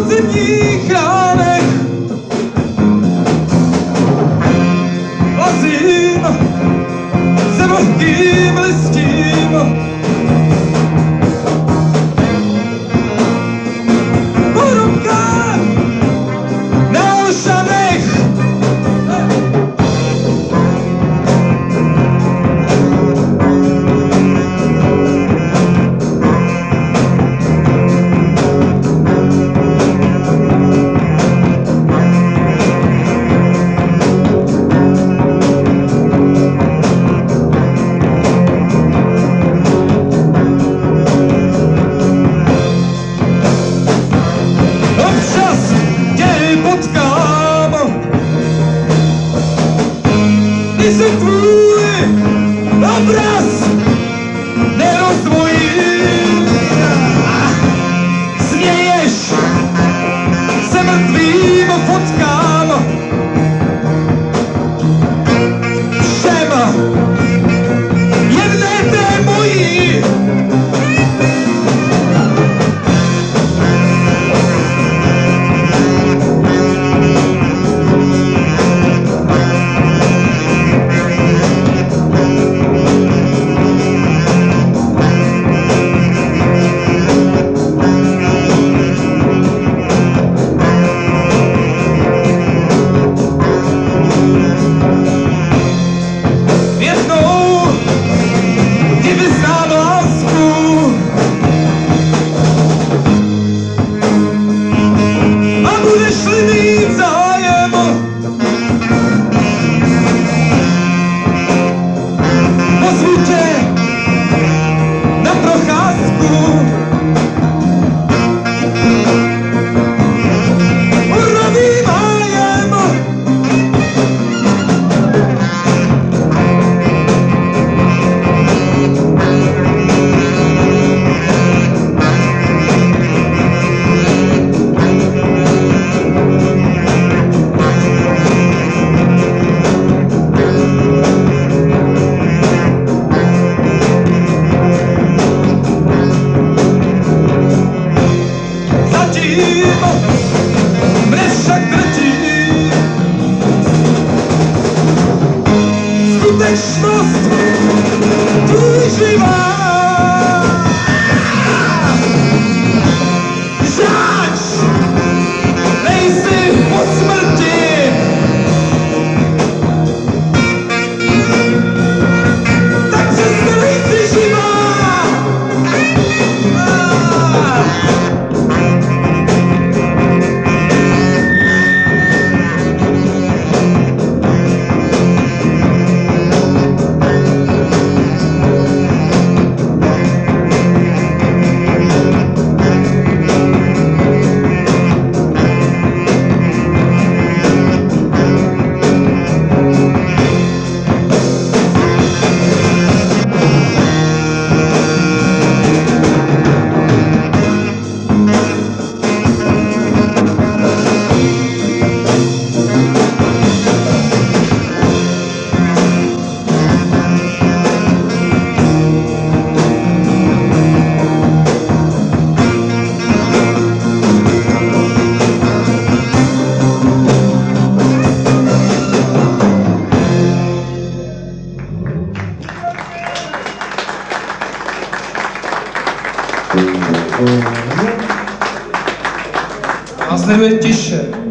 zbuzení chrám. Christmas. Následuje tiše.